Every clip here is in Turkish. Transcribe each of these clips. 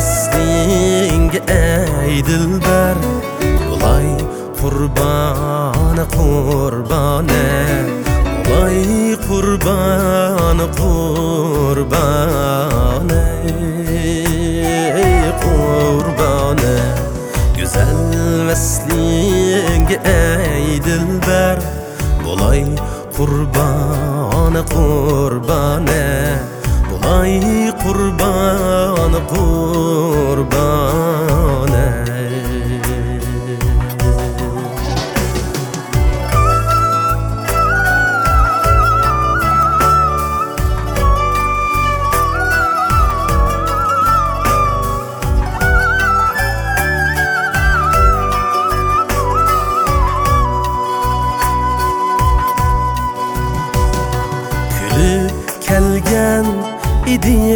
Güzel vesling ey dilber Bulay kurbanı kurbane Bulay kurbanı kurbane Kurbane Güzel vesling ey dilber Bulay kurbanı kurbane Bulay kurban kurbane Külüp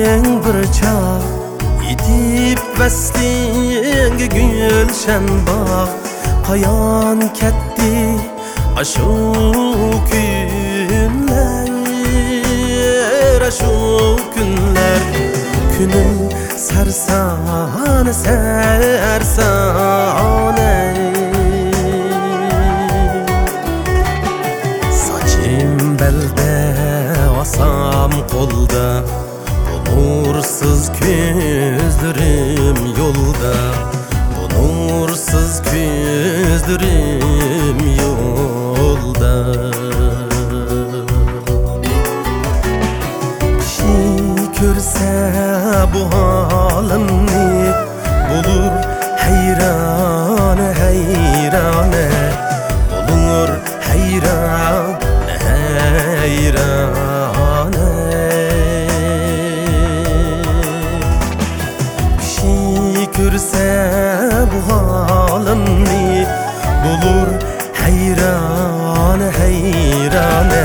idin bir çağ Yitip vesling gülşen bağ. Kayan ketdi aşu günler Aşu günler. Günün sersan sersane. Saçım belde, asam kolda nursuz küzdürüm yolda. Bu nursuz küzdürüm yolda. Kişi görse bu halini Bulur heyrane heyrane? Bulur heyrane heyrane heyrane heyrane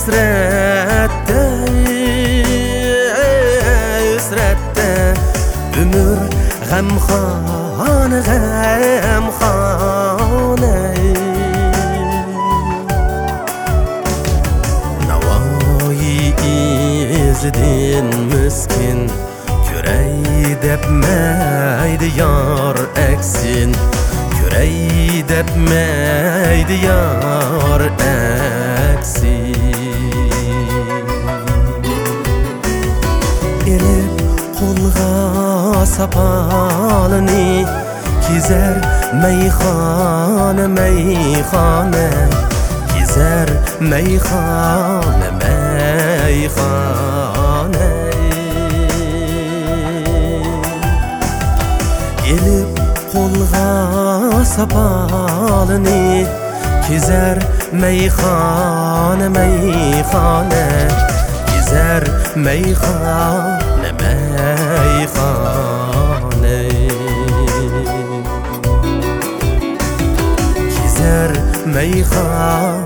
hasrette Hasrette Ömür gamxane gamxane Navai izidin miskin Kürey depmeydi yar eksin. Kürey depmeydi yar eksin kelib qo'lg'a sapalini kezar mayxona mayxona kezar mayxona mayxona kelib qo'lg'a sapalini kezar mayxona mayxona kezar mayxona יי ха,